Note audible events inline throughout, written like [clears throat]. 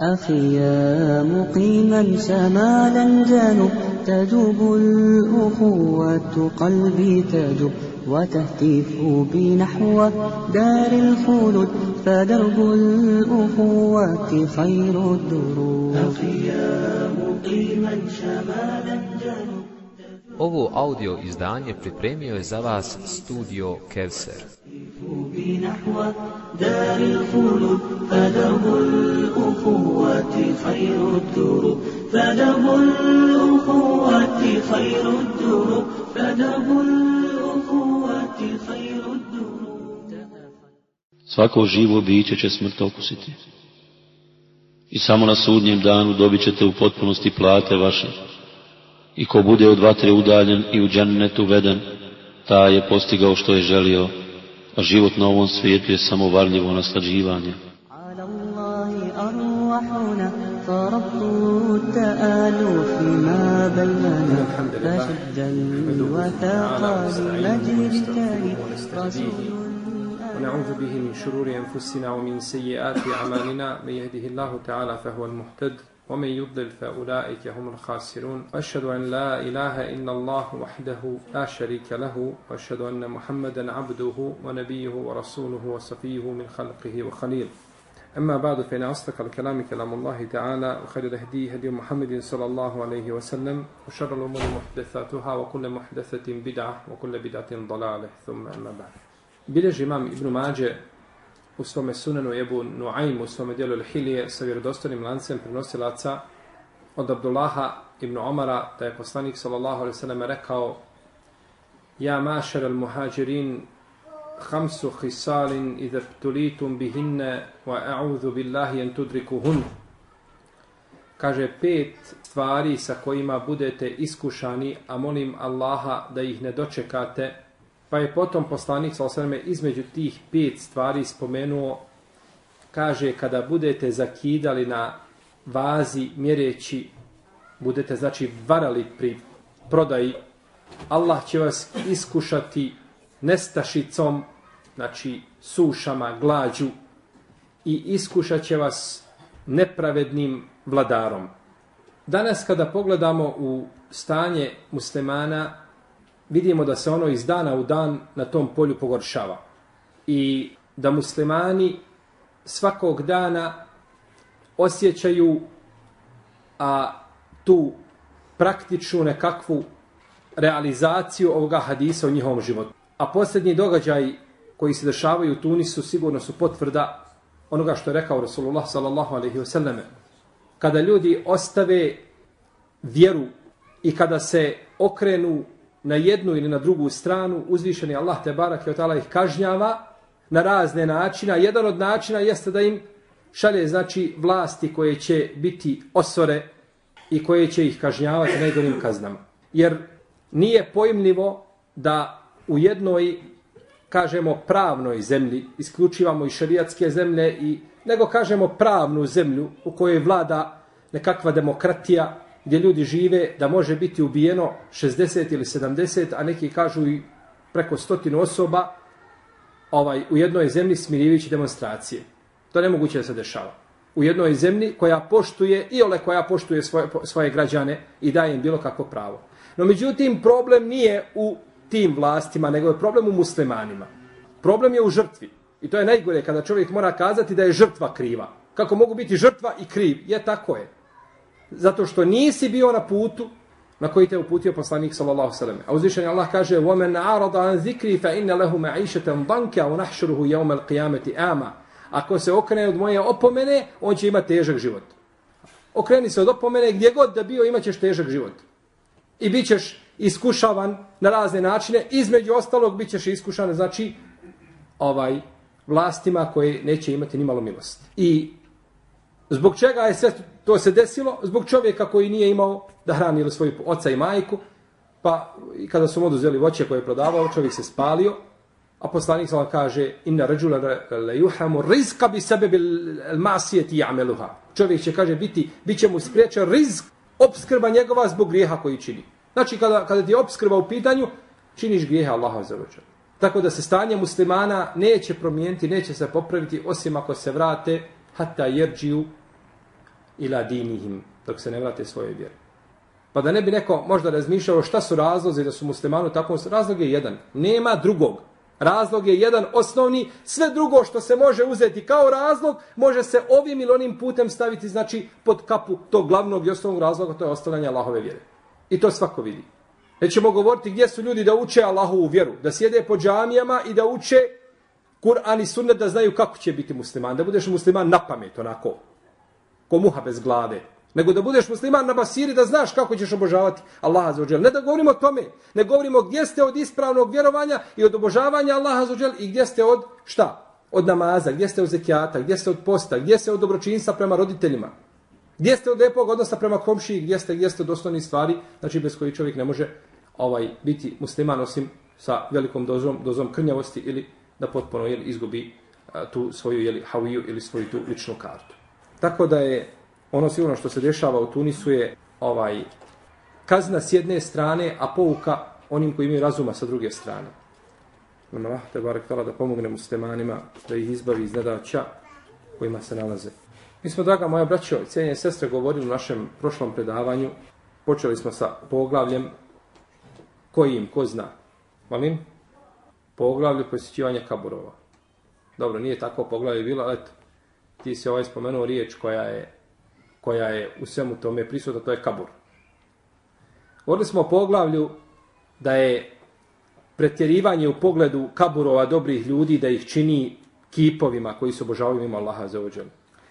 أخي يا مقيما شمال الجنوب تجوب الأخوة قلبي تجوب وتهتف بنحو دار الخلود فدرب الأخوة خير الدروب أخي يا مقيما شمال الجنوب Ovo audio izdanje pripremio je za vas studio Kevser. بنحو دار الخلود فدرب الأخوة خير الدروب فدرب الأخوة خير الدروب فدرب الأخوة خير الدروب Svako živo biće će smrt okusiti. I samo na sudnjem danu dobit ćete u potpunosti plate vaše. I ko bude od vatre udaljen i u džennetu veden, ta je postigao što je želio, a život na ovom svijetu je samo varljivo naslađivanje. التآلف ما التالي رسول ونعوذ به من شرور أنفسنا ومن سيئات أعمالنا. من يهده الله تعالى فهو المهتد. ومن يضلل فأولئك هم الخاسرون. وأشهد أن لا إله إلا الله وحده لا شريك له وأشهد أن محمدا عبده ونبيه ورسوله وصفيه من خلقه وخليل. أما بعد فإن أصدق الكلام كلام الله تعالى وخير الهدي هدي محمد صلى الله عليه وسلم وشر الأمور محدثاتها وكل محدثة بدعة وكل بدعة ضلالة. ثم أما بعد. Bilježi imam Ibn Mađe u svome sunanu Ebu Nuaim, u svome dijelu Hilije sa vjerodostanim lancem prenosilaca od Abdullaha ibn Omara da je poslanik sallallahu alaihi sallam rekao Ja mašar al muhađirin hamsu hisalin idha ptulitum bihinne wa a'udhu billahi en tudrikuhun. Kaže pet stvari sa kojima budete iskušani a molim Allaha da ih ne dočekate Pa je potom poslanik sa osvrame između tih pet stvari spomenuo, kaže, kada budete zakidali na vazi mjereći, budete znači varali pri prodaji, Allah će vas iskušati nestašicom, znači sušama, glađu i iskušat će vas nepravednim vladarom. Danas kada pogledamo u stanje muslimana, vidimo da se ono iz dana u dan na tom polju pogoršava. I da muslimani svakog dana osjećaju a tu praktičnu nekakvu realizaciju ovoga hadisa u njihovom životu. A posljednji događaj koji se dešavaju u Tunisu sigurno su potvrda onoga što je rekao Rasulullah sallallahu alaihi wasallam. Kada ljudi ostave vjeru i kada se okrenu na jednu ili na drugu stranu, uzvišeni Allah te barak i otala ih kažnjava na razne načina. Jedan od načina jeste da im šalje znači vlasti koje će biti osore i koje će ih kažnjavati najgorim kaznama. Jer nije pojmljivo da u jednoj kažemo pravnoj zemlji, isključivamo i šarijatske zemlje, i, nego kažemo pravnu zemlju u kojoj vlada nekakva demokratija, gdje ljudi žive da može biti ubijeno 60 ili 70, a neki kažu i preko stotinu osoba ovaj u jednoj zemlji smirivići demonstracije. To ne moguće da se dešava. U jednoj zemlji koja poštuje i ole koja poštuje svoje, svoje građane i daje im bilo kakvo pravo. No međutim, problem nije u tim vlastima, nego je problem u muslimanima. Problem je u žrtvi. I to je najgore kada čovjek mora kazati da je žrtva kriva. Kako mogu biti žrtva i kriv? Je tako je zato što nisi bio na putu na koji te uputio poslanik sallallahu sallam. A uzvišen Allah kaže وَمَنْ عَرَضَ عَنْ ذِكْرِ فَإِنَّ لَهُ مَعِيشَةً ضَنْكَ وَنَحْشُرُهُ يَوْمَ الْقِيَامَةِ آمَ Ako se okrene od moje opomene, on će imati težak život. Okreni se od opomene, gdje god da bio, imat ćeš težak život. I bit ćeš iskušavan na razne načine. Između ostalog, bit ćeš iskušan, znači, ovaj, vlastima koje neće imati ni malo milosti. I zbog čega je sve To se desilo zbog čovjeka koji nije imao da hrani ili svoju oca i majku, pa i kada su mu oduzeli voće koje je prodavao, čovjek se spalio, a poslanik sam kaže inna rajula la yuhamu rizqa bi sababi al-ma'siyati ya'maluha. Čovjek će kaže biti biće mu spriječen rizq obskrba njegova zbog grijeha koji čini. Znači kada kada ti je obskrba u pitanju, činiš grijeha Allaha za Tako da se stanje muslimana neće promijeniti, neće se popraviti osim ako se vrate hatta jerđiju ila dinihim, dok se ne vrate svoje vjere. Pa da ne bi neko možda razmišljao šta su razlozi da su muslimanu tako, razlog je jedan. Nema drugog. Razlog je jedan osnovni, sve drugo što se može uzeti kao razlog, može se ovim ili onim putem staviti, znači, pod kapu tog glavnog i osnovnog razloga, to je ostavljanje Allahove vjere. I to svako vidi. Nećemo govoriti gdje su ljudi da uče Allahovu vjeru, da sjede po džamijama i da uče Kur'an i sunnet da znaju kako će biti musliman, da budeš musliman na pamet, onako, ko muha bez glave. Nego da budeš musliman na basiri, da znaš kako ćeš obožavati Allaha za ođel. Ne da govorimo o tome, ne govorimo gdje ste od ispravnog vjerovanja i od obožavanja Allaha za ođel i gdje ste od šta? Od namaza, gdje ste od zekijata, gdje ste od posta, gdje ste od dobročinstva prema roditeljima. Gdje ste od lepog odnosa prema komšiji, gdje ste, gdje ste od osnovnih stvari, znači bez koji čovjek ne može ovaj biti musliman osim sa velikom dozom, dozom krnjavosti ili da potpuno jel, izgubi a, tu svoju jeli, haviju ili svoju tu ličnu kartu. Tako da je ono sigurno što se dešava u Tunisu je ovaj kazna s jedne strane, a pouka onim koji imaju razuma sa druge strane. Nama Allah te barek da pomogne muslimanima da ih izbavi iz nedaća kojima se nalaze. Mi smo, draga moja braćo i cijenje sestre, govorili u našem prošlom predavanju. Počeli smo sa poglavljem kojim, ko zna. Malim? Poglavlje posjećivanja kaburova. Dobro, nije tako poglavlje bilo, ali eto, ti si ovaj spomenuo riječ koja je, koja je u svemu tome prisutna, to je kabur. Govorili smo o poglavlju da je pretjerivanje u pogledu kaburova dobrih ljudi da ih čini kipovima koji su obožavaju ima Allaha za ođelu.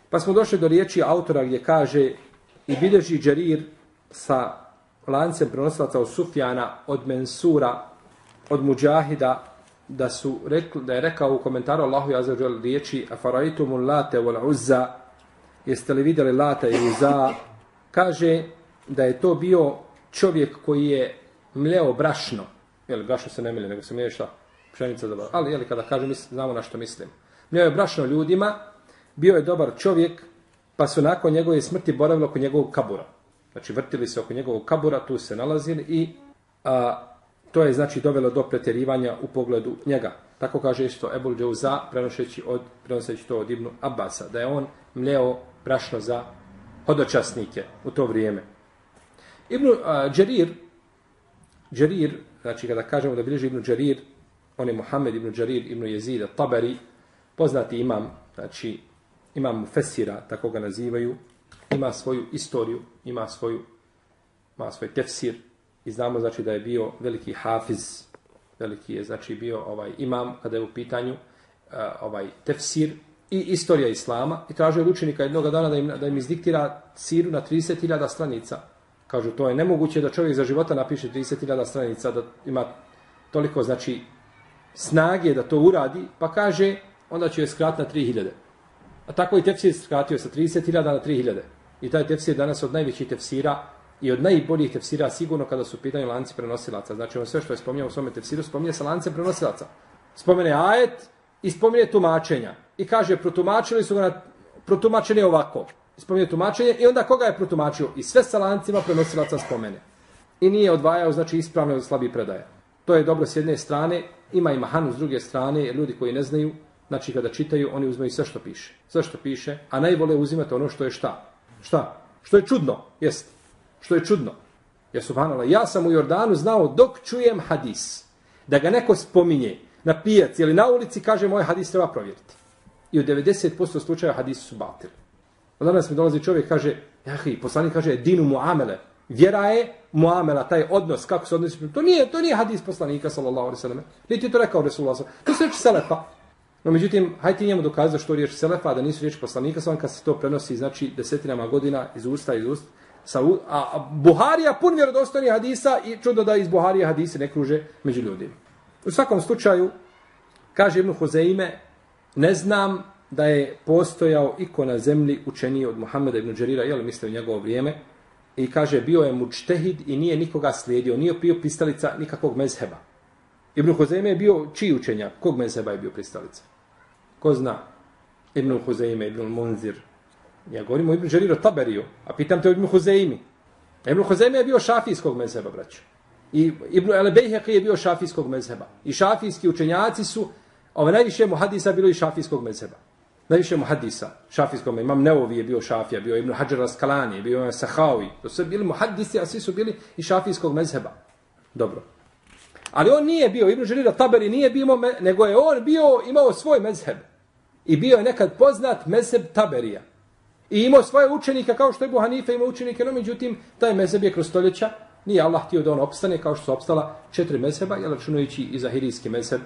Pa smo došli do riječi autora gdje kaže i bilježi Džerir sa lancem prenoslaca od Sufjana, od Mensura, od Mujahida, da su rekli, da je rekao u komentaru Allahu ja zađel riječi afaraitumul late wal uzza jeste li vidjeli lata i uzza? Kaže da je to bio čovjek koji je mleo brašno. Jel brašno se ne mlje nego se mlje šta pšenica da ali jel kada kažem znamo na što mislim. Mleo je brašno ljudima bio je dobar čovjek, pa su nakon njegove smrti boravili oko njegovog kabura. Znači, vrtili se oko njegovog kabura, tu se nalazili i a, to je, znači, dovelo do pretjerivanja u pogledu njega. Tako kaže isto Ebul Džauza, prenoseći, od, prenoseći to od Ibnu Abasa, da je on mleo prašno za hodočasnike u to vrijeme. Ibnu a, Džerir, Džerir, znači kada kažemo da bilježi Ibnu Džerir, on je Muhammed Ibnu Džerir, Ibnu Jezid, Tabari, poznati imam, znači imam fesira, tako ga nazivaju, ima svoju istoriju, ima svoju ima svoj tefsir i znamo znači da je bio veliki hafiz, veliki je znači bio ovaj imam kada je u pitanju uh, ovaj tefsir i istorija islama i tražio od učenika jednog dana da im, da im izdiktira siru na 30.000 stranica. Kažu, to je nemoguće da čovjek za života napiše 30.000 stranica, da ima toliko, znači, snage da to uradi, pa kaže, onda će je skrat na 3.000. A tako i tefsir skratio sa 30.000 na 3.000. I taj tefsir je danas od najvećih tefsira i od najboljih tefsira sigurno kada su pitanje lanci prenosilaca. Znači on sve što je spominjao u svome tefsiru spominje se lance prenosilaca. Spomene ajet i spomene tumačenja. I kaže protumačili su ga na protumačenje ovako. Spomene tumačenje i onda koga je protumačio? I sve sa lancima prenosilaca spomene. I nije odvajao znači ispravno od slabi predaje. To je dobro s jedne strane, ima i mahanu s druge strane, ljudi koji ne znaju, Znači, kada čitaju, oni uzmeju sve što piše. Sve što piše, a najvole uzimate ono što je šta? Šta? Što je čudno, jeste. Što je čudno. Ja subhanallah, ja sam u Jordanu znao dok čujem hadis, da ga neko spominje na pijaci ili na ulici, kaže moj hadis treba provjeriti. I u 90% slučaja hadisi su batili. Od danas mi dolazi čovjek, kaže, jahi, poslanik kaže, dinu muamele. Vjera je muamela, taj odnos, kako se odnosi. To nije, to nije hadis poslanika, sallallahu alaihi sallam. Niti je to rekao Resulullah sallam. To se reči selefa. No, međutim, hajde njemu dokazati što riječ Selefa, da nisu riječi poslanika, sallam, kad se to prenosi, znači, desetinama godina iz usta, iz usta, sa, a, Buharija pun vjerodostojnih hadisa i čudo da iz Buharija hadise ne kruže među ljudima. U svakom slučaju, kaže Ibn Huzeime, ne znam da je postojao iko na zemlji učeniji od Muhammeda ibn Đerira, jel misle u njegovo vrijeme, i kaže, bio je mučtehid i nije nikoga slijedio, nije bio pristalica nikakvog mezheba. Ibn Huzeime je bio čiji učenjak? Kog mezheba je bio pristalica? Ko zna? Ibn Huzeime, Ibn Munzir. Ja govorim o Ibn Đeriru Taberiju, a pitam te o Ibn Huzeimi. Ibn Huzeimi je bio šafijskog mezheba, braću. I Ibn Elebejheqi je bio šafijskog mezheba. I šafijski učenjaci su, ove najviše muhadisa bilo i šafijskog mezheba. najviše muhadisa, šafijskog imam Neovi je bio šafija, bio Ibn Hajar Askalani, bio je Sahawi, to su bili muhadisi, a svi su bili i šafijskog mezheba. Dobro. Ali on nije bio, Ibn Đerira Taberi nije bio, nego je on bio, imao svoj mezheb. I bio je nekad poznat mezheb Taberija. I imao svoje učenike, kao što je Ebu Hanife imao učenike, no međutim, taj mezheb je kroz stoljeća, nije Allah htio da on opstane, kao što su opstala četiri mezheba, jel računajući i zahirijski mezheb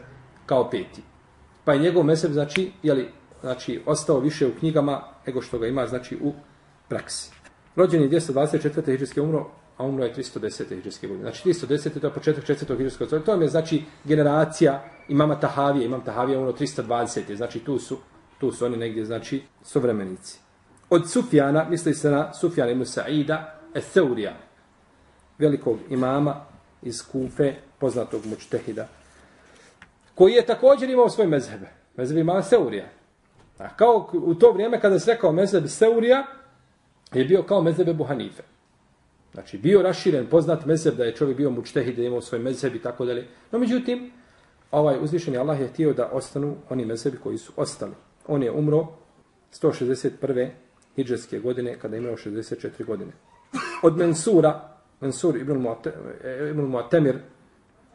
kao peti. Pa je njegov mezheb, znači, jeli, znači, ostao više u knjigama nego što ga ima, znači, u praksi. Rođen je 224. hiđarske umro, a umro je 310. hiđarske godine. Znači, 310. to je početak 4. hijđarske godine. To je, znači, generacija imama Tahavije, imam Tahavije umro 320. Znači, tu su, tu su oni negdje, znači, suvremenici. Od Sufjana, misli se na Sufjana ibn Sa'ida, Etheurija, velikog imama iz Kufe, poznatog mučtehida, koji je također imao svoj mezhebe. Mezheb imama Seurija. A kao u to vrijeme kada se rekao mezheb Seurija, je bio kao mezheb Buhanife. Znači, bio raširen, poznat mezheb da je čovjek bio mučtehid, da je imao svoj mezheb i tako dalje. No, međutim, ovaj uzvišeni Allah je htio da ostanu oni mezhebi koji su ostali. On je umro 161 hijđarske godine, kada je imao 64 godine. Od Mensura, Mensur ibn eh, Mu'atemir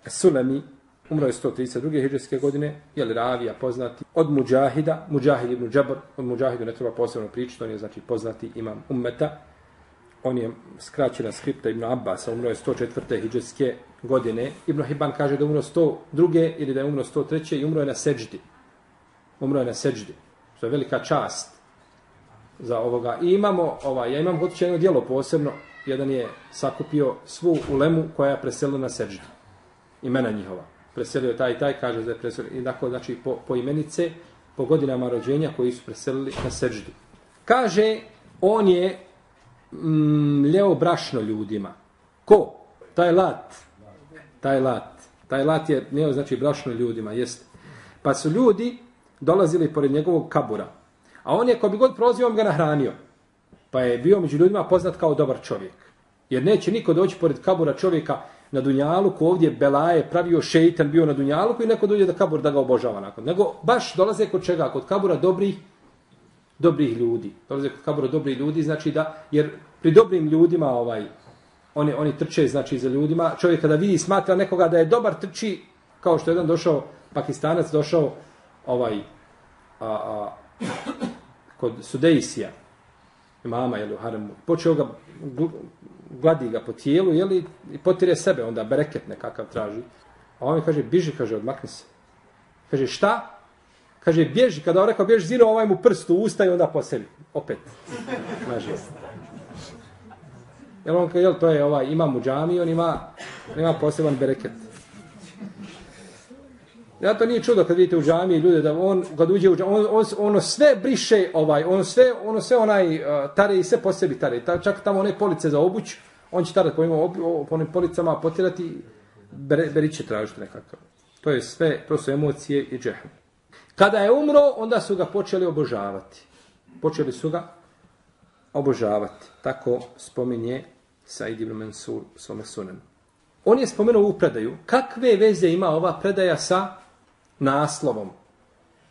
Sulemi, umro je 132. hijđarske godine, je li ravija poznati. Od Mujahida, Mujahid ibn Džabr, od Mujahidu ne treba posebno pričati, on je znači poznati imam ummeta. On je skraćena skripta Ibn Abbas, umro je 104. hijđarske godine. Ibn Hibban kaže da je umro 102. ili da je umro 103. i umro je na seđdi. Umro je na seđdi. To je velika čast za ovoga. I imamo, ovaj, ja imam hoću jedno dijelo posebno, jedan je sakupio svu ulemu koja je preselila na seđdu. Imena njihova. Preselio taj i taj, kaže da je preselio. I dakle, znači, po, po imenice, po godinama rođenja koji su preselili na seđdu. Kaže, on je mm, ljeo brašno ljudima. Ko? Taj lat. Taj lat. Taj lat je ljeo, znači, brašno ljudima. Jest. Pa su ljudi dolazili pored njegovog kabura. A on je, ko bi god prozio, on ga nahranio. Pa je bio među ljudima poznat kao dobar čovjek. Jer neće niko doći pored kabura čovjeka na Dunjalu, ko ovdje Belaje pravio šeitan, bio na Dunjalu, koji neko dođe da kabur da ga obožava nakon. Nego baš dolaze kod čega? Kod kabura dobrih, dobrih ljudi. Dolaze kod kabura dobrih ljudi, znači da, jer pri dobrim ljudima, ovaj, oni, oni trče, znači, za ljudima, čovjek kada vidi, smatra nekoga da je dobar, trči, kao što je jedan došao, pakistanac došao, ovaj, a, a, kod Sudejsija, mama je u haremu, počeo ga, gladi ga po tijelu, jeli, i potire sebe, onda bereket nekakav traži. A on mi kaže, biži, kaže, odmakni se. Kaže, šta? Kaže, bježi, kada on rekao, bježi, zino ovaj mu prst u usta i onda poseli. Opet. Maži. Jel on, jel, to je ovaj, ima mu džami, on ima, ima poseban bereket. Ja to nije čudo kad vidite u džami ljude da on kad uđe u džami, on, on, ono sve briše ovaj, on sve ono sve onaj uh, tare i sve po sebi tare. Ta, čak tamo one police za obuć, on će tare po, ima, po onim policama potirati bere, beriće tražiti nekako. To je sve, to su emocije i džehennem. Kada je umro, onda su ga počeli obožavati. Počeli su ga obožavati. Tako spominje Said ibn Mansur svome sunenu. On je spomenuo ovu predaju. Kakve veze ima ova predaja sa naslovom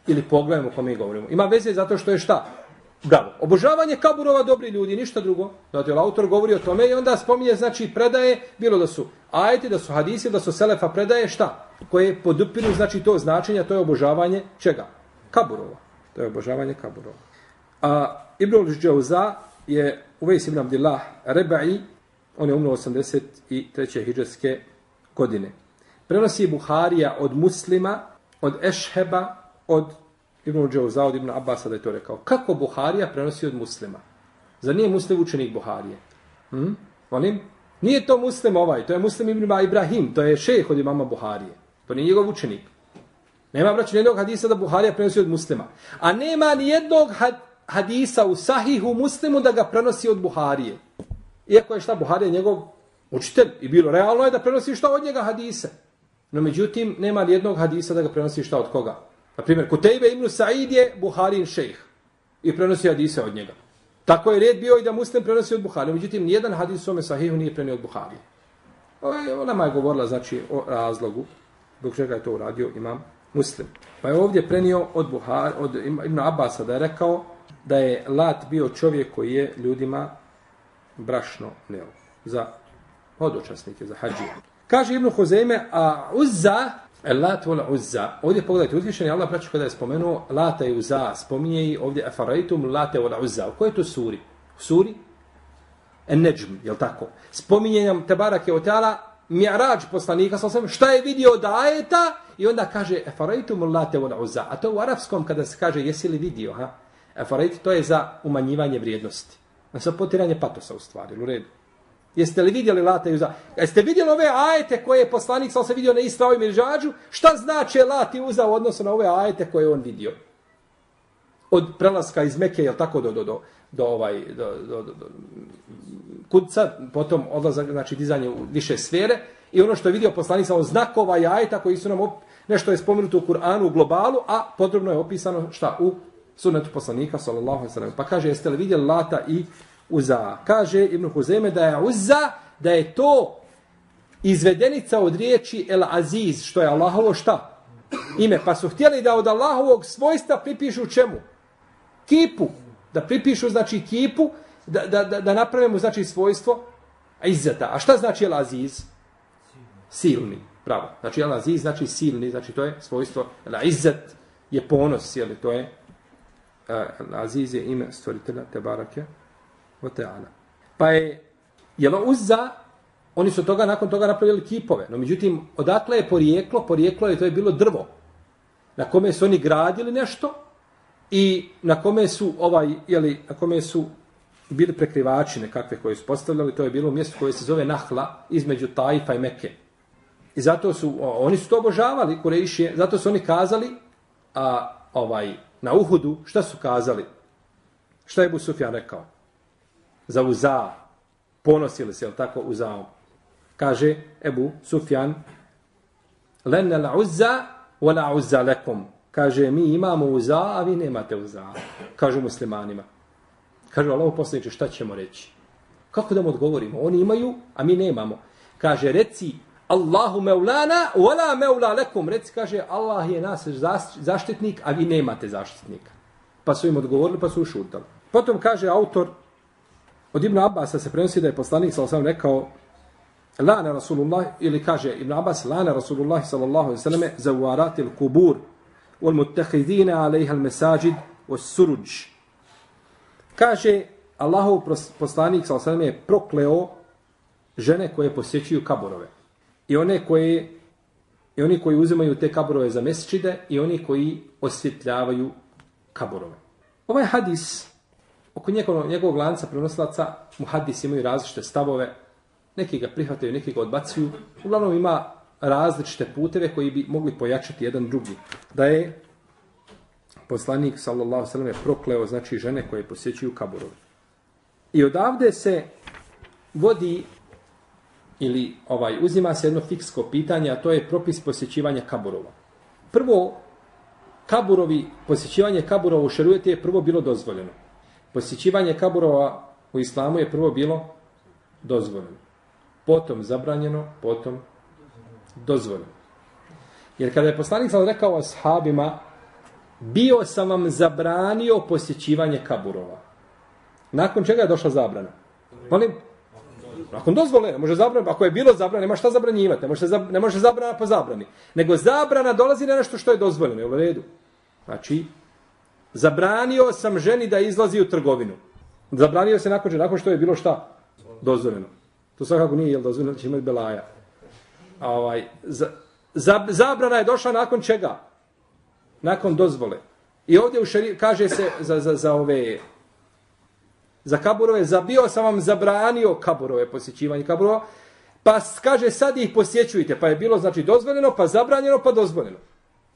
ili pogledom o kome mi govorimo. Ima veze zato što je šta? Bravo. Obožavanje kaburova dobri ljudi, ništa drugo. Znači, autor govori o tome i onda spominje, znači, predaje, bilo da su ajeti, da su hadisi, da su selefa predaje, šta? Koje podupiru, znači, to značenje, to je obožavanje čega? Kaburova. To je obožavanje kaburova. A Ibn Džauza je Uvejs ibn Abdillah Rebai, on je umro 83. hijđarske godine. Prenosi Buharija od muslima, od Ešheba, od Ibn Džauza, od Ibn Abbasa da je to rekao. Kako Buharija prenosi od muslima? Za nije muslim učenik Buharije? Hm? Molim? Nije to muslim ovaj, to je muslim Ibn Ibrahim, to je šejh od imama Buharije. To nije njegov učenik. Nema braću nijednog hadisa da Buharija prenosi od muslima. A nema ni jednog hadisa u sahihu muslimu da ga prenosi od Buharije. Iako je šta Buharija njegov učitelj i bilo realno je da prenosi šta od njega hadise. No međutim, nema li jednog hadisa da ga prenosi šta od koga? Na primjer, Kutejbe ibn Sa'id je Buharin šejh i prenosi hadise od njega. Tako je red bio i da muslim prenosi od Buhari. Međutim, nijedan hadis u svome sahihu nije prenio od Buhari. E, ona je govorila, znači, o razlogu, dok čega je to uradio imam muslim. Pa je ovdje prenio od, Buhar, od Ibn Abasa da je rekao da je Lat bio čovjek koji je ljudima brašno neo za hodočasnike, za hađije. Kaže Ibn Huzeyme, a Uzza, e, Lat vola Uzza. Ovdje pogledajte, uzvišen je Allah braću kada je spomenuo Lata i Uzza, spominje i ovdje Afaraitum Late wal Uzza. U kojoj to suri? U suri? En Nejm, je li tako? Spominje nam Tebarak je otala Mi'rađ poslanika, sam šta je vidio od ajeta i onda kaže Afaraitum Late wal Uzza. A to u arapskom kada se kaže jesi li vidio, ha? Afaraitum to je za umanjivanje vrijednosti. Za potiranje patosa u stvari, u redu. Jeste li vidjeli Lata i Uza? Jeste vidjeli ove ajete koje je poslanik sam se vidio na Isra i Miržađu? Šta znači Lat i Uza u odnosu na ove ajete koje on vidio? Od prelaska iz Meke, jel tako, do, do, do, do, ovaj, do, do, do, do kudca, potom odlazak, znači dizanje u više sfere, i ono što je vidio poslanik sam znakova i ajeta koji su nam op... nešto je spomenuto u Kur'anu, u globalu, a podrobno je opisano šta u sunetu poslanika, sallallahu alaihi sallam. Pa kaže, jeste li vidjeli Lata i Uza. Kaže Ibn Huzeme da je Uza, da je to izvedenica od riječi El Aziz, što je Allahovo šta? Ime. Pa su htjeli da od Allahovog svojstva pripišu čemu? Kipu. Da pripišu, znači, kipu, da, da, da, da napravimo, znači, svojstvo Izzeta. A šta znači El Aziz? Silni. Pravo. Znači, El Aziz znači silni, znači to je svojstvo. El Izzet je ponos, jel, to je eh, El Aziz je ime stvoritelja Tebarake wa ta'ala. Pa je, Jela uzza, oni su toga, nakon toga napravili kipove. No, međutim, odakle je porijeklo? Porijeklo je, to je bilo drvo. Na kome su oni gradili nešto i na kome su, ovaj, jeli, na kome su bili prekrivači nekakve koje su postavljali. To je bilo mjesto koje se zove Nahla između Tajfa i Mekke. I zato su, oni su to obožavali, Kurejšije, zato su oni kazali, a ovaj, na Uhudu, šta su kazali? Šta je Bu Sufjan rekao? Za uza, ponosili se, jel tako, uzao. Kaže Ebu Sufjan, lenne la uzza, wa la uzza lekom. Kaže, mi imamo uza, a vi nemate uza. Kažu muslimanima. Kažu, Allah poslaniče, šta ćemo reći? Kako da mu odgovorimo? Oni imaju, a mi nemamo. Kaže, reci, Allahu meulana, wala meula lekom. Reci, kaže, Allah je nas zaštitnik, a vi nemate zaštitnika. Pa su im odgovorili, pa su ušutali. Potom kaže autor, Od Ibn Abbas se prenosi da je poslanik sallallahu alejhi rekao Lana Rasulullah ili kaže Ibn Abbas Lana Rasulullah sallallahu alejhi ve selleme zawarat il kubur wal muttakhidin alayha al mesajid o suruđ. Kaže Allahov poslanik sallallahu alejhi je prokleo žene koje posjećuju kaborove i one koje i oni koji uzimaju te kaborove za mesčide i oni koji osvjetljavaju kaborove. Ovaj hadis oko njegovog, njegovog lanca prenosilaca muhaddis imaju različite stavove, neki ga prihvataju, neki ga odbacuju. Uglavnom ima različite puteve koji bi mogli pojačati jedan drugi. Da je poslanik, sallallahu sallam, je prokleo, znači žene koje posjećuju kaburove. I odavde se vodi ili ovaj uzima se jedno fiksko pitanje, a to je propis posjećivanja kaburova. Prvo, kaburovi, posjećivanje kaburova u šerujete je prvo bilo dozvoljeno posjećivanje kaburova u islamu je prvo bilo dozvoljeno. Potom zabranjeno, potom dozvoljeno. Jer kada je poslanik sam rekao ashabima, bio sam vam zabranio posjećivanje kaburova. Nakon čega je došla zabrana? Molim? Nakon dozvole, ne može zabrana, ako je bilo zabrana, nema šta zabranjivati, ne može, ne može zabrana po zabrani. Nego zabrana dolazi na nešto što je dozvoljeno, je u redu. Znači, Zabranio sam ženi da izlazi u trgovinu. Zabranio se nakon, nakon što je bilo šta? Dozvoljeno. To svakako nije jel dozvoljeno, znači će imati belaja. A ovaj, za, za, zabrana je došla nakon čega? Nakon dozvole. I ovdje u šari, kaže se za, za, za ove za kaburove, zabio sam vam zabranio kaburove, posjećivanje kaburova, pa kaže sad ih posjećujte, pa je bilo znači dozvoljeno, pa zabranjeno, pa dozvoljeno.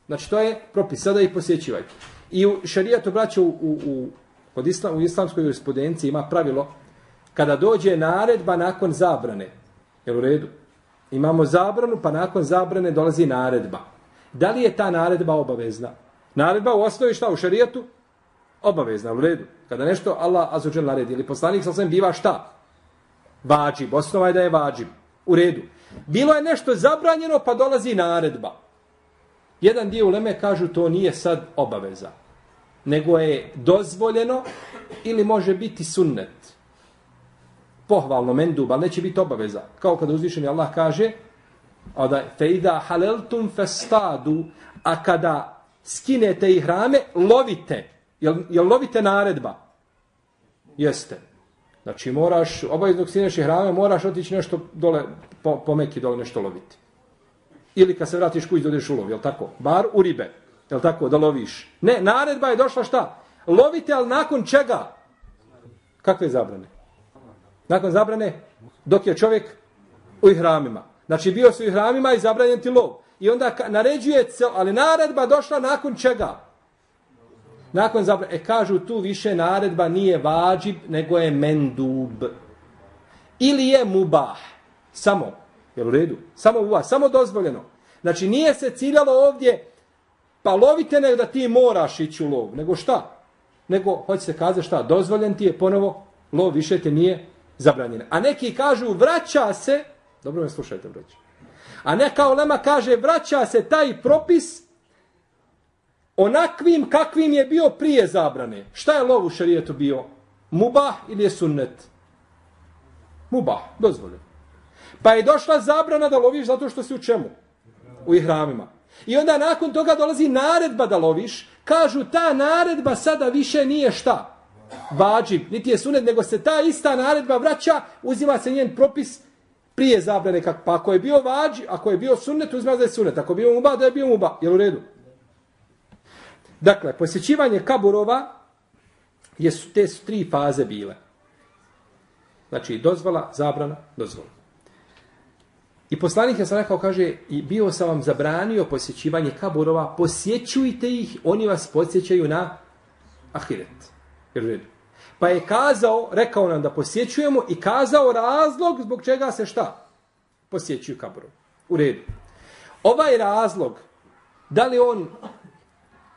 Znači to je propis, sada ih posjećivajte. I u šarijatu braću u, u, u, islam, u islamskoj jurisprudenciji ima pravilo kada dođe naredba nakon zabrane. Je u redu? Imamo zabranu, pa nakon zabrane dolazi naredba. Da li je ta naredba obavezna? Naredba u osnovi šta u šarijatu? Obavezna, u redu. Kada nešto Allah azuđen naredi, ili poslanik sa svem biva šta? Vađib, osnova je da je vađib. U redu. Bilo je nešto zabranjeno, pa dolazi naredba. Jedan dio uleme kažu to nije sad obaveza, nego je dozvoljeno ili može biti sunnet. Pohvalno, mendub, ali neće biti obaveza. Kao kada uzvišeni Allah kaže, a da fejda haleltum festadu, a kada skinete i hrame, lovite. Jel, jel lovite naredba? Jeste. Znači moraš, obavezno skineš i hrame, moraš otići nešto dole, po, po meki dole nešto loviti. Ili kad se vratiš kuć, dodeš ulov, jel tako? Bar u ribe, jel tako, da loviš. Ne, naredba je došla šta? Lovite, ali nakon čega? Kakve zabrane? Nakon zabrane, dok je čovjek u ihramima. Znači bio su u ihramima i zabranjen ti lov. I onda naređuje, ali naredba došla nakon čega? Nakon zabrane, e kažu tu više naredba nije vađib, nego je mendub. Ili je mubah. Samo. Jel u redu? Samo mubah, samo dozvoljeno. Znači nije se ciljalo ovdje, pa lovite ne da ti moraš ići u lov. Nego šta? Nego, hoće se kazati šta? Dozvoljen ti je ponovo, lov više te nije zabranjen. A neki kažu, vraća se, dobro me slušajte, braći. A neka olema kaže, vraća se taj propis onakvim kakvim je bio prije zabrane. Šta je lov u šarijetu bio? Mubah ili je sunnet? Mubah, dozvoljeno. Pa je došla zabrana da loviš zato što si u čemu? U ihramima. I onda nakon toga dolazi naredba da loviš. Kažu ta naredba sada više nije šta? Vađib, niti je sunet, nego se ta ista naredba vraća, uzima se njen propis prije zabrane. Kak, pa ako je bio vađi, ako je bio sunet, uzima da je sunet. Ako je bio muba, da je bio muba. Jel u redu? Dakle, posjećivanje kaburova je te su tri faze bile. Znači, dozvala, zabrana, dozvola. I poslanik je sam rekao, kaže, i bio sam vam zabranio posjećivanje kaburova, posjećujte ih, oni vas podsjećaju na ahiret. Jer Pa je kazao, rekao nam da posjećujemo i kazao razlog zbog čega se šta? Posjećuju kaburov. U redu. Ovaj razlog, da li on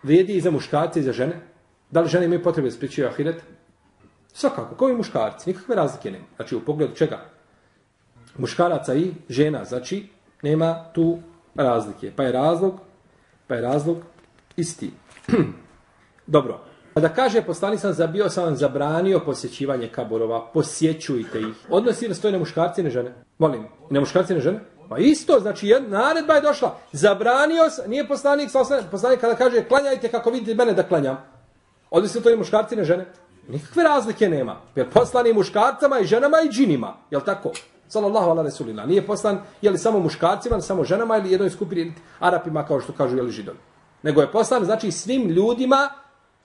vrijedi i za muškarce i za žene? Da li žene imaju potrebe da spričaju ahiret? Svakako, kao i muškarci, nikakve razlike nema. Znači, u pogledu čega? Muškaraca i žena, znači, nema tu razlike. Pa je razlog, pa je razlog isti. [clears throat] Dobro. Da kaže poslanik sam zabio sam vam zabranio posjećivanje kaborova, posjećujte ih. Odnosi li stoji na muškarci i na žene? Molim, na muškarci i na žene? Pa isto, znači jedna naredba je došla. Zabranio se, nije poslanik, poslanik kada kaže klanjajte kako vidite mene da klanjam. Odnosi se to i muškarci ne žene. Nikakve razlike nema. Jer poslani muškarcama i ženama i džinima. Jel tako? Sallallahu ala resulina. Nije poslan je li samo muškarcima, samo ženama ili jednoj skupini Arapima kao što kažu je li židovi. Nego je poslan znači svim ljudima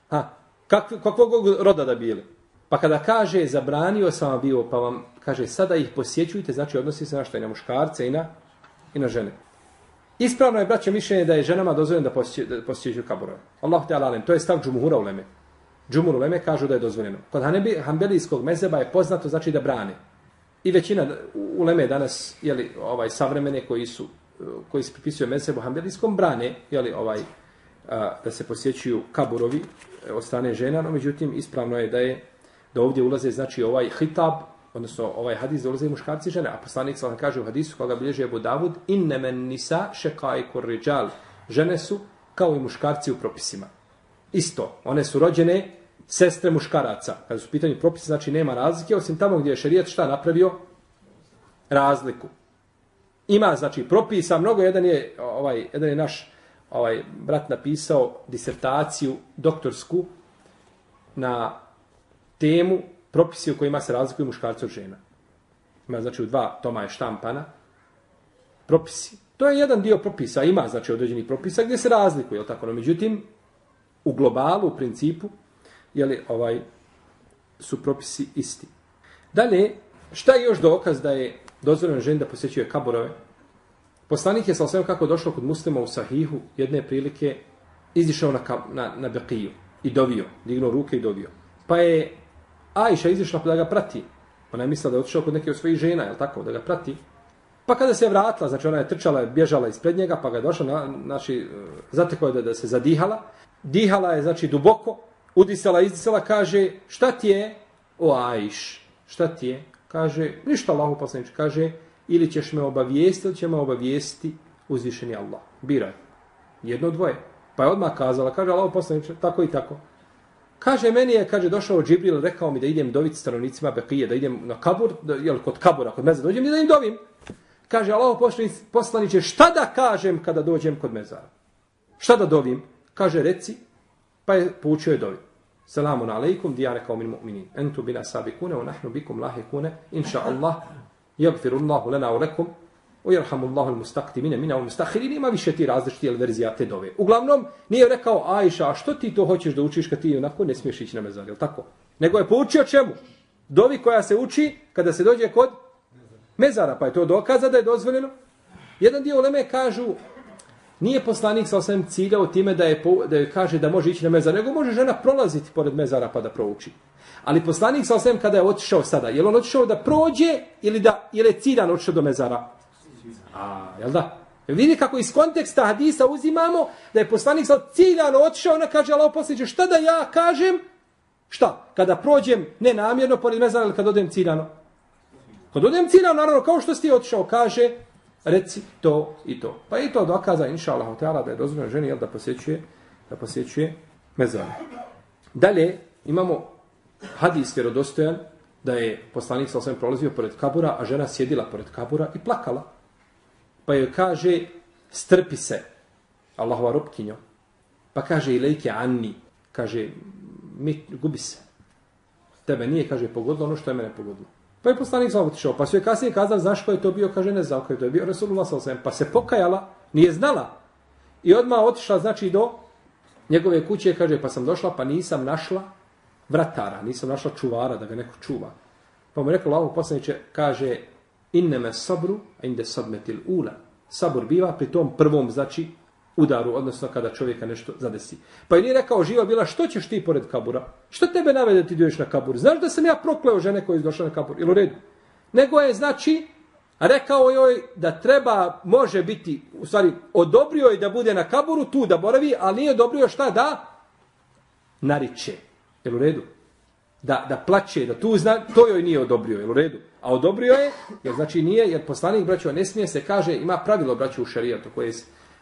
ha, kak, kakvog roda da bili. Pa kada kaže zabranio sam vam bio, pa vam kaže sada ih posjećujte, znači odnosi se na što i na muškarce i na, i na žene. Ispravno je, braće, mišljenje da je ženama dozvoljeno da posjećuju kaburove. Allah te alalem, to je stav džumuhura u leme. Džumur uleme kažu da je dozvoljeno. Kod hanbelijskog mezeba je poznato znači da brane. I većina uleme danas, jeli, ovaj, savremene koji su koji se pripisuju mesebu hambelijskom, brane, jeli, ovaj, a, da se posjećuju kaburovi e, od strane žena, no međutim ispravno je da je da ovdje ulaze znači ovaj hitab, odnosno ovaj hadis da ulaze muškarci i žene. A poslanik sallam kaže u hadisu koga bilježi Abu Davud, inne men nisa šekaj korriđal. Žene su kao i muškarci u propisima. Isto, one su rođene sestre muškaraca. Kada su pitanje propisa, znači nema razlike, osim tamo gdje je šerijat šta napravio? Razliku. Ima, znači, propisa, mnogo, jedan je, ovaj, jedan je naš ovaj brat napisao disertaciju doktorsku na temu propisi u kojima se razlikuju muškarci od žena. Ima, znači, u dva toma je štampana. Propisi. To je jedan dio propisa. Ima, znači, određeni propisa gdje se razlikuju, tako? No, međutim, u globalu, u principu, jeli, ovaj, su propisi isti. Dalje, šta je još dokaz da je dozvoljeno ženi da posjećuje kaborove? Poslanik je sa osvijem kako došao kod muslima u sahihu jedne prilike izišao na, na, na Bekiju i dovio, dignuo ruke i dovio. Pa je Ajša izišla da ga prati. Ona je mislila da je otišao kod neke od svojih žena, je tako, da ga prati. Pa kada se je vratila, znači ona je trčala, bježala ispred njega, pa ga je došla, na, znači, eh, zatekao je da, da se zadihala. Dihala je, znači, duboko, udisala, izdisala, kaže, šta ti je, o Ajš, šta ti je? Kaže, ništa Allahu poslanič, kaže, ili ćeš me obavijesti, ili će me obavijesti uzvišeni Allah. Biraj. Jedno dvoje. Pa je odmah kazala, kaže Allah poslaniče, tako i tako. Kaže, meni je, kaže, došao Džibril, rekao mi da idem dovit stanovnicima Bekije, da idem na kabur, da, jel, kod kabura, kod mezara, dođem i da im dovim. Kaže, Allah poslaniče, šta da kažem kada dođem kod mezara? Šta da dovim? Kaže, reci, pa je poučio je dovim. Salamun alaikum, dijane kao min mu'minin. Entu bina sabikune, o nahnu bikum lahikune, inša Allah, jagfirullahu lana u lekum, o jerhamullahu al-mustaktimine, mina u mustakhirin, ima više ti različiti verzija te dove. Uglavnom, nije rekao, Ajša, a što ti to hoćeš da učiš kad ti onako ne smiješ ići na mezar, jel tako? Nego je poučio čemu? Dovi koja se uči kada se dođe kod mezara, pa je to dokaza da je dozvoljeno. Jedan dio uleme kažu, nije poslanik sa osam ciljao time da je, da je kaže da može ići na mezar, nego može žena prolaziti pored mezara pa da prouči. Ali poslanik sa osam kada je otišao sada, je on otišao da prođe ili da ili je ciljan otišao do mezara? A, jel da? Vidi kako iz konteksta hadisa uzimamo da je poslanik sa ciljano otišao, ona kaže, Allah posljedće, šta da ja kažem? Šta? Kada prođem nenamjerno pored mezara ili kad odem ciljano? Kad odem ciljano, naravno, kao što si ti otišao, kaže, reci to i to. Pa i to dokaza, inša Allah, da je dozvoljeno ženi jel, da posjećuje, da posjećuje mezare. Dalje, imamo hadis vjerodostojan, da je poslanik sa osvijem prolazio pored kabura, a žena sjedila pored kabura i plakala. Pa joj kaže, strpi se, Allahova robkinjo. Pa kaže, i lejke Anni, kaže, mi, gubi se. Tebe nije, kaže, pogodilo ono što je mene pogodilo. Pa je poslanik sa otišao, pa su je kasnije kazali, znaš ko je to bio, kaže, ne znao ko je to bio, Rasulullah sa. Pa se pokajala, nije znala. I odmah otišla, znači, do njegove kuće, kaže, pa sam došla, pa nisam našla vratara, nisam našla čuvara da ga neko čuva. Pa mu je rekao, Allahov poslaniče, kaže, inneme sabru, a inde sabmetil ula. Sabor biva pri tom prvom, znači, udaru, odnosno kada čovjeka nešto zadesi. Pa je nije rekao, živa bila, što ćeš ti pored kabura? Što tebe navede ti doješ na kabur? Znaš da sam ja prokleo žene koje je došla na kabur? Ili u redu? Nego je, znači, rekao joj da treba, može biti, u stvari, odobrio je da bude na kaburu, tu da boravi, ali nije odobrio šta da? Nariče. Jel u redu? Da, da plaće, da tu zna, to joj nije odobrio, jel u redu? A odobrio je, jer znači nije, jer poslanik braćo ne smije se kaže, ima pravilo braćo u šarijatu koje je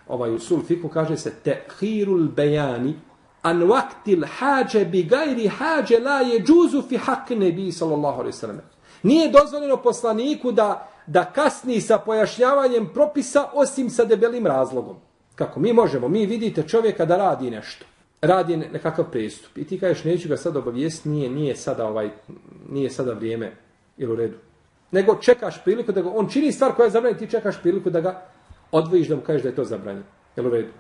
ovaj usul fiku kaže se tehirul bejani an waktil hađe bi gajri hađe la je džuzu fi hak nebi sallallahu alaihi sallam. Nije dozvoljeno poslaniku da, da kasni sa pojašnjavanjem propisa osim sa debelim razlogom. Kako mi možemo? Mi vidite čovjeka da radi nešto. Radi nekakav prestup. I ti kažeš neću ga sad obavijesti, nije, nije sada ovaj, nije sada vrijeme ili u redu nego čekaš priliku da ga, on čini stvar koja je zabranjena, ti čekaš priliku da ga odvojiš da mu kažeš da je to zabranjeno. Jel u redu?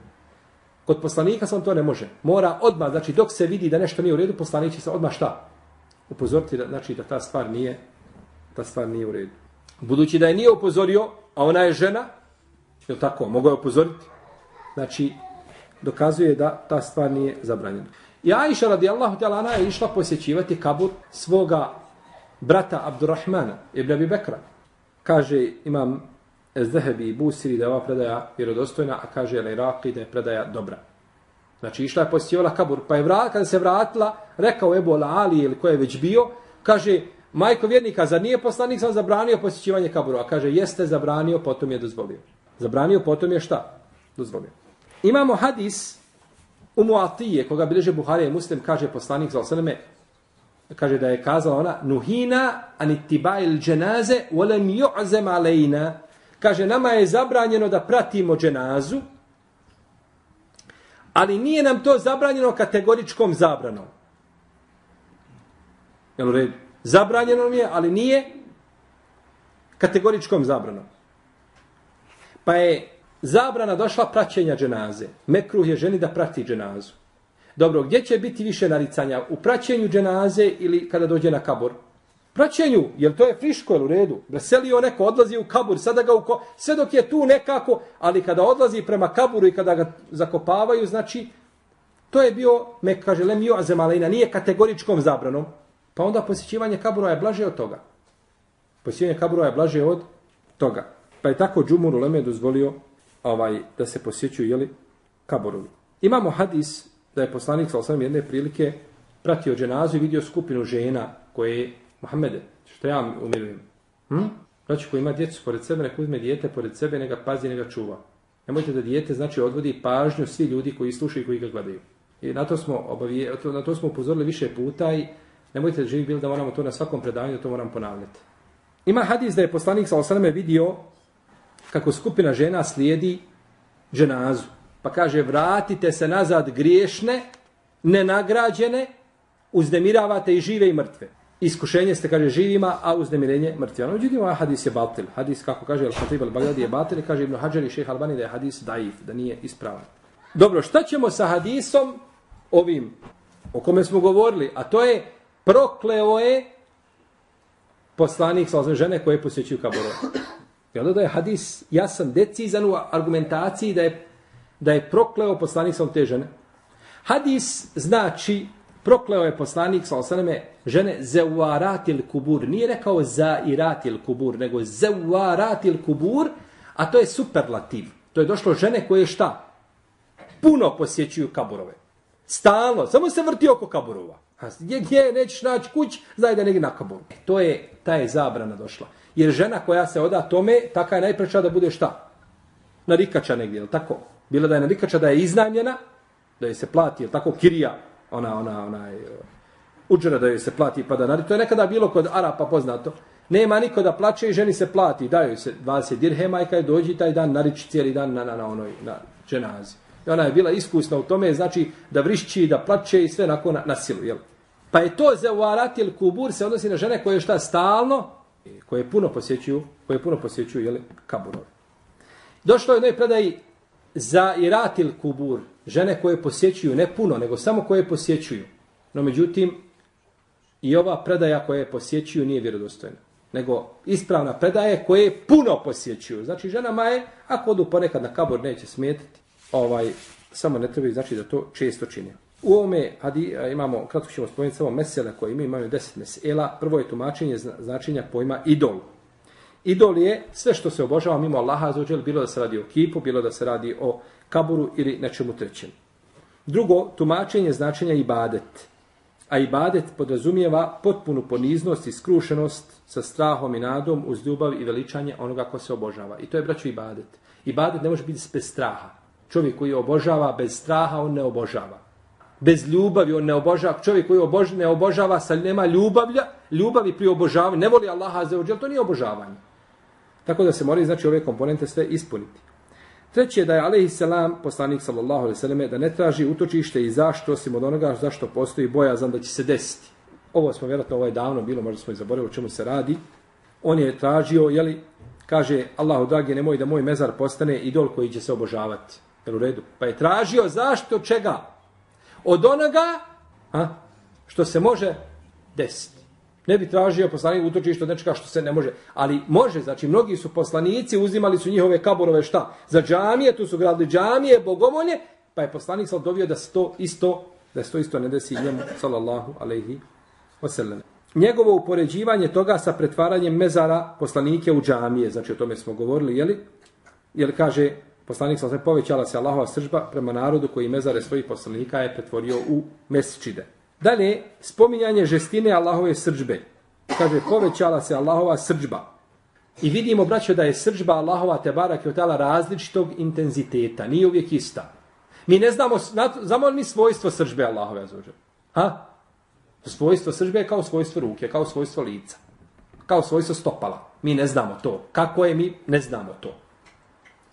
Kod poslanika sam to ne može. Mora odmah, znači dok se vidi da nešto nije u redu, poslanik će se odmah šta? Upozoriti da, znači, da ta stvar nije ta stvar nije u redu. Budući da je nije upozorio, a ona je žena, je tako, mogu je upozoriti, znači, dokazuje da ta stvar nije zabranjena. I Aisha radijallahu ta'ala ana je išla posjećivati kabur svoga brata Abdurrahmana ibn Abi Bekra. Kaže imam Zahebi i Busiri da je ova predaja vjerodostojna, a kaže El Iraqi da je predaja dobra. Znači išla je posjećivala kabur, pa je vrat, kada se vratila, rekao Ebu Ali ili ko je već bio, kaže, majko vjernika, zar nije poslanik sam zabranio posjećivanje kaburu? A kaže, jeste zabranio, potom je dozvolio. Zabranio, potom je šta? Dozvolio. Imamo hadis u Muatije, koga bileže Buharija i Muslim, kaže poslanik za osaname, kaže da je kazala ona nuhina anitibail dženaze volem ju'zem alejna kaže nama je zabranjeno da pratimo dženazu ali nije nam to zabranjeno kategoričkom zabranom. Jel u redu? Zabranjeno mi je ali nije kategoričkom zabranom. Pa je zabrana došla praćenja dženaze. Mekruh je ženi da prati dženazu. Dobro, gdje će biti više naricanja? U praćenju dženaze ili kada dođe na kabor? Praćenju, jer to je friško, je u redu? Veselio neko, odlazi u kabur, sada ga uko... Sve dok je tu nekako, ali kada odlazi prema kaburu i kada ga zakopavaju, znači, to je bio, me kaže, lemio azemalina, nije kategoričkom zabranom. Pa onda posjećivanje kabura je blaže od toga. Posjećivanje kabura je blaže od toga. Pa je tako Džumur Uleme dozvolio ovaj, da se posjećuju, jeli, kaburovi. Imamo hadis da je poslanik sa osam jedne prilike pratio dženazu i vidio skupinu žena koje Mohamede, što ja umirujem. Hm? Znači, ko ima djecu pored sebe, nek uzme dijete pored sebe, neka pazi, neka čuva. Nemojte da dijete znači odvodi pažnju svi ljudi koji slušaju i koji ga gledaju. I na to smo obavije, na to smo upozorili više puta i nemojte da živi bil da moramo to na svakom predavanju, to moram ponavljati. Ima hadis da je poslanik sa osaname vidio kako skupina žena slijedi dženazu. Pa kaže, vratite se nazad griješne, nenagrađene, uzdemiravate i žive i mrtve. Iskušenje ste, kaže, živima, a uznemirenje mrtvima. No, međutim, ovaj hadis je batil. Hadis, kako kaže, Al-Khatib al-Baghdadi je batil, kaže Ibn Hajar i šeha Albani da je hadis daif, da nije ispravan. Dobro, šta ćemo sa hadisom ovim o kome smo govorili, a to je prokleo je poslanik sa žene koje posjećuju kaboro. I onda da je hadis jasan, decizan u argumentaciji da je, da je prokleo poslanik sa te žene. Hadis znači prokleo je poslanik sa osaname žene zeuaratil kubur. Nije rekao zairatil kubur, nego zeuaratil kubur, a to je superlativ. To je došlo žene koje šta? Puno posjećuju kaburove. Stalno, samo se vrti oko kaburova. Gdje, gdje nećeš naći kuć, znaj da negdje na kaburu. E, to je, ta je zabrana došla. Jer žena koja se oda tome, taka je najpreča da bude šta? Narikača negdje, je tako? Bila da je narikača da je iznajmljena, da je se plati, je tako, kirija, ona, ona, ona, uđena da joj se plati pa da narikača. To je nekada bilo kod Arapa poznato. Nema niko da plaće i ženi se plati, daju se 20 dirhema i kad dođi taj dan nariči cijeli dan na, na, na onoj na dženazi. I ona je bila iskusna u tome, znači da vrišći, da plaće i sve nakon na, na silu. Jel? Pa je to za uvaratil kubur se odnosi na žene koje šta stalno, e, koje puno posjećuju, koje puno posjećuju jel, kaburove. Došlo je jednoj predaji za iratil kubur, žene koje posjećuju ne puno, nego samo koje posjećuju. No međutim, i ova predaja koje posjećuju nije vjerodostojna. Nego ispravna predaje koje puno posjećuju. Znači ženama je, ako odu ponekad na kabor, neće smetiti ovaj samo ne treba znači da to često čini. U ovome hadi, imamo, kratko ćemo spomenuti samo mesela koje imaju, imaju deset mesela. Prvo je tumačenje značenja pojma idol. Idol je sve što se obožava mimo Allaha bilo da se radi o kipu, bilo da se radi o kaburu ili nečemu trećem. Drugo, tumačenje značenja ibadet. A ibadet podrazumijeva potpunu poniznost i skrušenost sa strahom i nadom uz ljubav i veličanje onoga ko se obožava. I to je braćo ibadet. Ibadet ne može biti bez straha. Čovjek koji obožava bez straha, on ne obožava. Bez ljubavi on ne obožava. Čovjek koji obož, ne obožava, sa nema ljubavlja, ljubavi pri obožavanju, ne voli Allaha za ođel, to nije obožavanje. Tako da se moraju, znači, ove komponente sve ispuniti. Treće da je, alaihi selam, poslanik, sallallahu alaihi selleme da ne traži utočište i zašto, osim od onoga zašto postoji bojazan da će se desiti. Ovo smo vjerojatno, ovo je davno bilo, možda smo i zaboravili o čemu se radi. On je tražio, jeli, kaže, Allahu dragi, nemoj da moj mezar postane idol koji će se obožavati. Jel u redu? Pa je tražio zašto čega? Od onoga a, što se može desiti. Ne bi tražio poslanik utočište od nečega što se ne može. Ali može, znači mnogi su poslanici, uzimali su njihove kaborove šta? Za džamije, tu su gradili džamije, bogomolje, pa je poslanik sal dovio da se to isto, da se to isto ne desi njemu, sallallahu alaihi wasallam. Njegovo upoređivanje toga sa pretvaranjem mezara poslanike u džamije, znači o tome smo govorili, jeli? Jer kaže, Poslanik sa povećala se Allahova sržba prema narodu koji mezare svojih poslanika je pretvorio u mesčide. Dalje, spominjanje žestine Allahove srđbe. Kaže, povećala se Allahova srđba. I vidimo, braćo, da je srđba Allahova te barak je otala različitog intenziteta. Nije uvijek ista. Mi ne znamo, znamo li mi svojstvo srđbe Allahove azuđe? Ha? Svojstvo srđbe je kao svojstvo ruke, kao svojstvo lica. Kao svojstvo stopala. Mi ne znamo to. Kako je mi, ne znamo to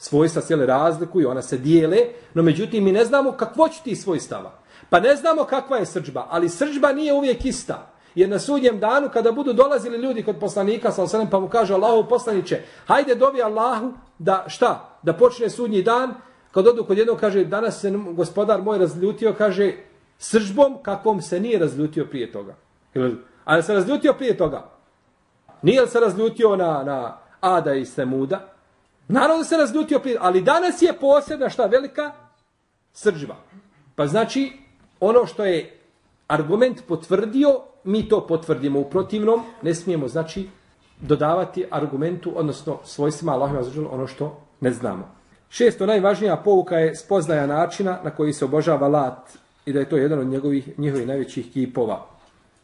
svojstva se razlikuju, ona se dijele, no međutim mi ne znamo kakvo će ti svojstava. Pa ne znamo kakva je srđba, ali srđba nije uvijek ista. Jer na sudnjem danu kada budu dolazili ljudi kod poslanika, sa osanem, pa mu kaže Allahu poslaniće, hajde dovi Allahu da šta? Da počne sudnji dan, kad odu kod jednog kaže, danas se gospodar moj razljutio, kaže, sržbom kakvom se nije razljutio prije toga. Ali se razljutio prije toga. Nije se razljutio na, na Ada i Semuda, Naravno da se razljutio prije, ali danas je posebna šta velika sržba. Pa znači, ono što je argument potvrdio, mi to potvrdimo u protivnom, ne smijemo, znači, dodavati argumentu, odnosno svojstvima Allahima zađelu ono što ne znamo. Šesto, najvažnija pouka je spoznaja načina na koji se obožava lat i da je to jedan od njegovih, njihovih najvećih kipova.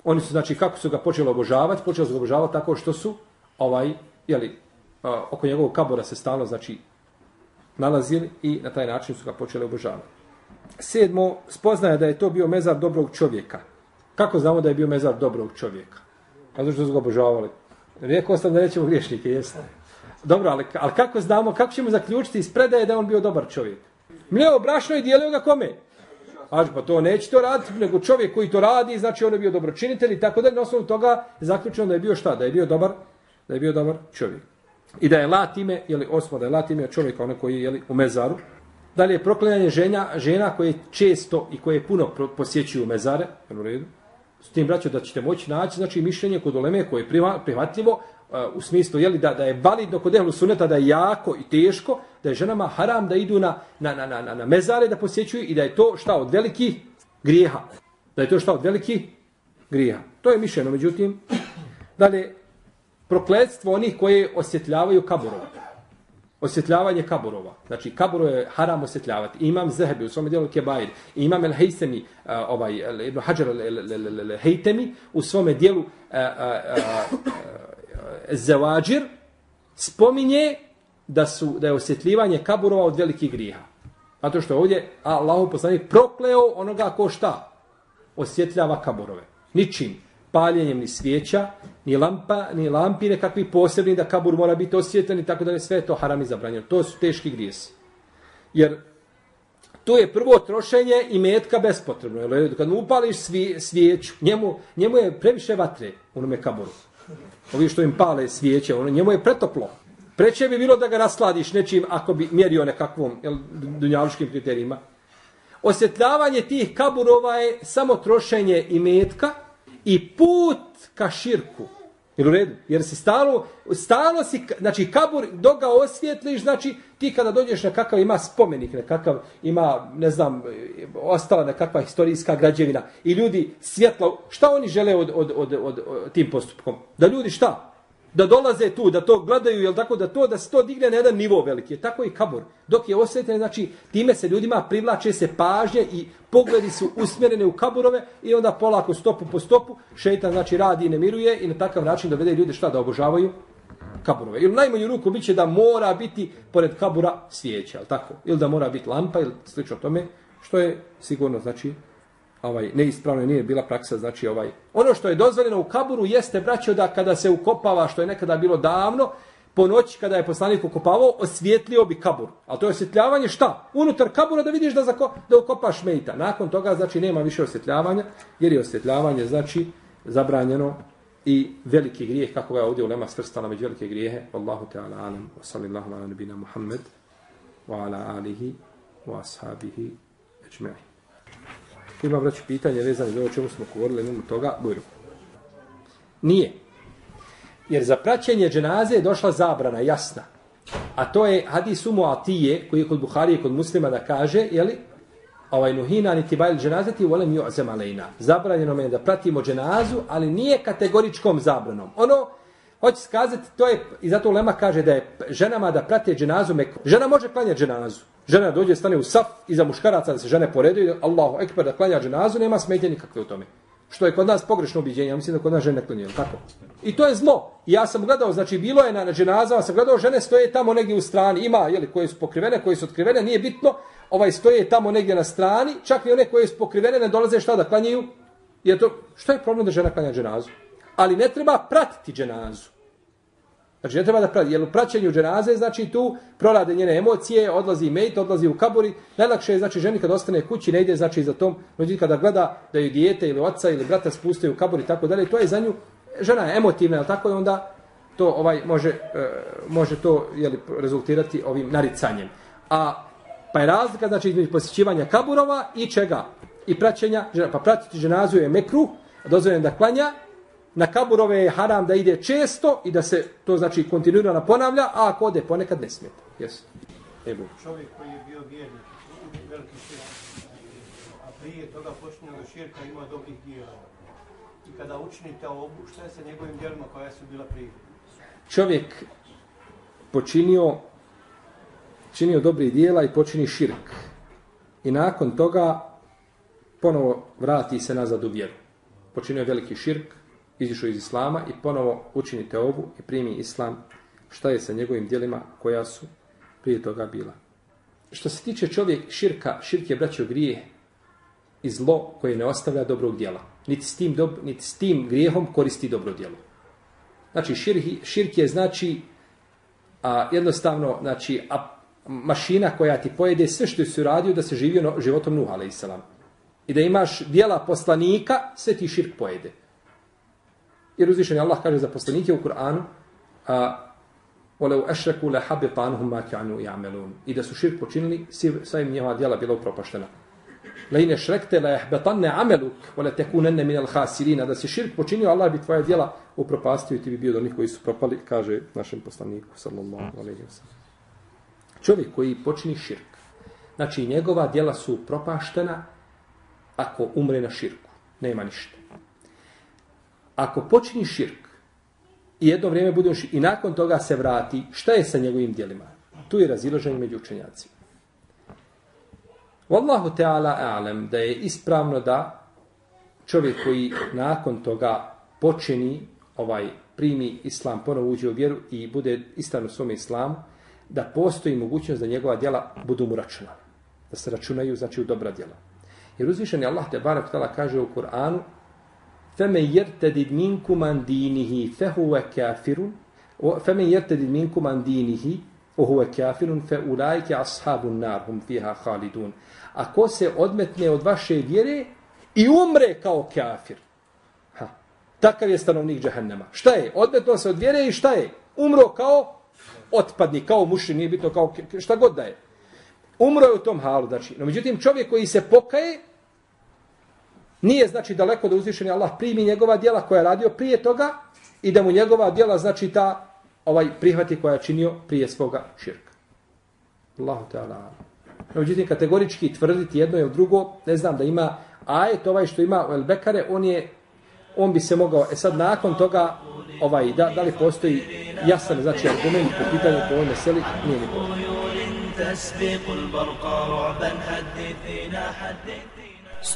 Oni su, znači, kako su ga počeli obožavati? Počeli su ga obožavati tako što su, ovaj, jeli, oko njegovog kabora se stalo, znači, nalazili i na taj način su ga počeli obožavati. Sedmo, spoznaje da je to bio mezar dobrog čovjeka. Kako znamo da je bio mezar dobrog čovjeka? Pa A zašto su ga obožavali? Rekao sam da nećemo griješnike, jeste. Dobro, ali, ali kako znamo, kako ćemo zaključiti iz predaje da je on bio dobar čovjek? Mljeo brašno i dijelio ga kome? Aži, pa to neće to raditi, nego čovjek koji to radi, znači on je bio dobročinitelj i tako da na osnovu toga zaključeno da je bio šta? Da je bio dobar, da je bio dobar čovjek. I da je latime, jeli osmo da je latime čovjeka, onaj koji je jeli, u mezaru. Dalje je proklinjanje žena, žena koje često i koje puno posjećuju mezare, u redu. S tim braćom da ćete moći naći, znači mišljenje kod oleme koje je prihvatljivo, uh, u smislu jeli, da, da je validno kod ehlu suneta da je jako i teško, da je ženama haram da idu na, na, na, na, na mezare da posjećuju i da je to šta od velikih grijeha. Da je to šta od velikih grijeha. To je mišljeno, međutim, [clears throat] dalje, prokledstvo onih koje osjetljavaju kaburova. Osjetljavanje kaburova. Znači, kaburo je haram osjetljavati. Imam Zehebi u svome dijelu Kebair. Imam El Hejsemi, eh, ovaj, Ibn Hajar El Hejtemi, u svome dijelu eh, eh, Zevađir, spominje da su da je osjetljivanje kaburova od velikih griha. Zato što ovdje Allahu poslanik prokleo onoga ko šta osjetljava kaburove. Ničim paljenjem ni svijeća, ni lampa, ni lampi nekakvi posebni da kabur mora biti osvjetljen i tako da je sve to haram i zabranjeno. To su teški grijesi. Jer to je prvo trošenje i metka bespotrebno. Jer kad mu upališ svijeću, njemu, njemu je previše vatre u onome kaburu. Ovi što im pale svijeće, ono, njemu je pretoplo. Preće bi bilo da ga rasladiš nečim ako bi mjerio nekakvom jel, dunjaluškim kriterijima. Osjetljavanje tih kaburova je samo trošenje i metka i put ka širku. Jel u redu, jer si stalo, stalo si, znači kabur, dok ga osvjetliš, znači ti kada dođeš na kakav ima spomenik, na kakav ima, ne znam, ostala nekakva historijska građevina i ljudi svjetlo, šta oni žele od, od, od, od, od tim postupkom? Da ljudi šta? Da dolaze tu, da to gledaju, jel tako, da to da se to digne na jedan nivo veliki. Je tako i kabur. Dok je osvetljen, znači, time se ljudima privlače se pažnje i pogledi su usmjerene u kaburove i onda polako stopu po stopu šeitan, znači, radi i ne miruje i na takav način dovede ljude šta da obožavaju kaburove. Ili najmanju ruku biće da mora biti pored kabura svijeća, jel tako? Ili da mora biti lampa ili slično tome, što je sigurno, znači, ovaj neispravno nije bila praksa znači ovaj. Ono što je dozvoljeno u kaburu jeste braćo da kada se ukopava što je nekada bilo davno po noći kada je poslanik ukopavao osvjetlio bi kabur. Al to je osvjetljavanje šta? Unutar kabura da vidiš da zako, da ukopaš mejta. Nakon toga znači nema više osvjetljavanja jer je osvjetljavanje znači zabranjeno i veliki grijeh kako ga ovdje ulema svrstala među velike grijehe. Allahu teala alam. Wa sallallahu ala nabina Muhammed wa ala alihi wa ashabihi ajma'in ima vraći pitanje vezane za ovo čemu smo govorili, imamo toga, bujru. Nije. Jer za praćenje dženaze je došla zabrana, jasna. A to je hadis umu atije, koji je kod Buhari i kod muslima da kaže, jeli, ovaj nuhina niti bajl dženaze ti volem ju azem alejna. Zabranjeno je da pratimo dženazu, ali nije kategoričkom zabranom. Ono, hoće skazati, to je, i zato Lema kaže da je ženama da prate dženazu meko. Žena može klanjati dženazu. Žena dođe, stane u saf iza muškaraca da se žene poredaju, Allahu ekber da klanja dženazu, nema smetje nikakve u tome. Što je kod nas pogrešno ubiđenje, ja mislim da kod nas žene klanjaju, tako? I to je zlo. I ja sam gledao, znači bilo je na, na dženazama, sam gledao žene stoje tamo negdje u strani, ima, jeli, koje su pokrivene, koje su otkrivene, nije bitno, ovaj stoje tamo negdje na strani, čak i one koje su pokrivene ne dolaze šta da klanjaju. Je to, što je problem da žena klanja dženazu? Ali ne treba pratiti dženazu. Znači ne treba da prati, jer u praćenju dženaze, znači tu prorade njene emocije, odlazi mejt, odlazi u kaburi. Najlakše je, znači ženi kad ostane kući, ne ide, znači za tom, međutim kada gleda da ju dijete ili oca ili brata spuste u kaburi i tako dalje, to je za nju, žena je emotivna, ali tako je onda to ovaj može, e, može to jeli, rezultirati ovim naricanjem. A pa je razlika, znači između posjećivanja kaburova i čega? I praćenja, pa pratiti ženazu je mekru, dozvoljeno da klanja, na kaburove je haram da ide često i da se to znači kontinuirano ponavlja, a ako ode ponekad ne smije. Yes. Ebu. Čovjek koji je bio vjernik, veliki širk, a prije toga počinje do širka ima dobrih dijela. I kada učinite obu, šta je sa njegovim djelima koja su bila prije? Čovjek počinio činio dobri dijela i počini širk. I nakon toga ponovo vrati se nazad u vjeru. Počinio veliki širk, izišao iz islama i ponovo učini teobu i primi islam šta je sa njegovim dijelima koja su prije toga bila. što se tiče čovjek širka, širk je braćo grije i zlo koje ne ostavlja dobrog djela. Niti s tim, dob, niti s tim grijehom koristi dobro djelo. Znači, širk, širk je znači a, jednostavno, znači, a, mašina koja ti pojede sve što si uradio da se živio no, životom Nuh, a.s. I da imaš dijela poslanika, sve ti širk pojede. Jer uzvišen Allah kaže za poslanike u Kur'anu, a, وَلَوْ أَشْرَكُوا لَحَبِطَ عَنْهُمْ مَا كَعَنُوا يَعْمَلُونَ I da su širk počinili, sva im njehova djela bila upropaštena. لَيْنَ شْرَكْتَ لَيَحْبَطَنَّ عَمَلُكَ وَلَتَكُونَنَّ مِنَ الْخَاسِرِينَ Da si širk počinio, Allah bi tvoja djela upropastio i ti bi bio do onih koji su propali, kaže našem poslaniku, sallallahu alaihi wa sallam. Čovjek koji počini širk, znači njegova djela su propaštena ako umre na širku. Nema ništa. Ako počini širk i jedno vrijeme bude širk, i nakon toga se vrati, šta je sa njegovim djelima? Tu je raziloženje među učenjacima. Wallahu ta'ala a'lam da je ispravno da čovjek koji nakon toga počini ovaj primi islam, ponovo uđe u vjeru i bude istan u svom islamu, da postoji mogućnost da njegova djela budu mu računane. Da se računaju, znači, u dobra djela. Jer uzvišen je Allah te barak tala kaže u Kur'anu فمن يرتد منكم عن دينه فهو كافر فمن minkum an dinihi دينه وهو كافر فأولئك أصحاب النار هم فيها خالدون ako se odmetne od vaše vjere i umre kao kafir. Ha. Takav je stanovnik džahennema. Šta je? Odmetno se od vjere i šta je? Umro kao otpadnik, kao mušin, nije bitno kao šta god da je. Umro je u tom halu, znači. No, međutim, čovjek koji se pokaje, nije, znači, daleko da uzvišeni Allah primi njegova djela koja je radio prije toga i da mu njegova djela, znači, ta ovaj prihvati koja je činio prije svoga širka. Allahu ta'ala. No, međutim, kategorički tvrditi jedno ili drugo, ne znam da ima ajet ovaj što ima u El Bekare, on je on bi se mogao, e sad nakon toga, ovaj, da, da li postoji jasan, znači, argument po pitanju po ovoj meseli, nije niko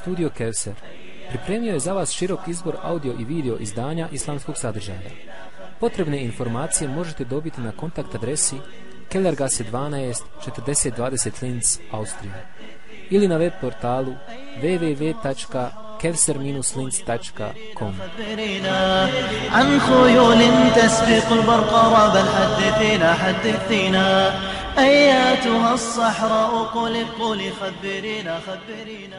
Studio Kevser pripremio je za vas širok izbor audio i video izdanja islamskog sadržaja. Potrebne informacije možete dobiti na kontakt adresi Kellergasse 12 4020 Linz, Austrija ili na web portalu www.kevser-linz.com عن خيول تسبق البرق ربا حدثينا حدثينا أياتها الصحراء قل قل خبرينا خبرينا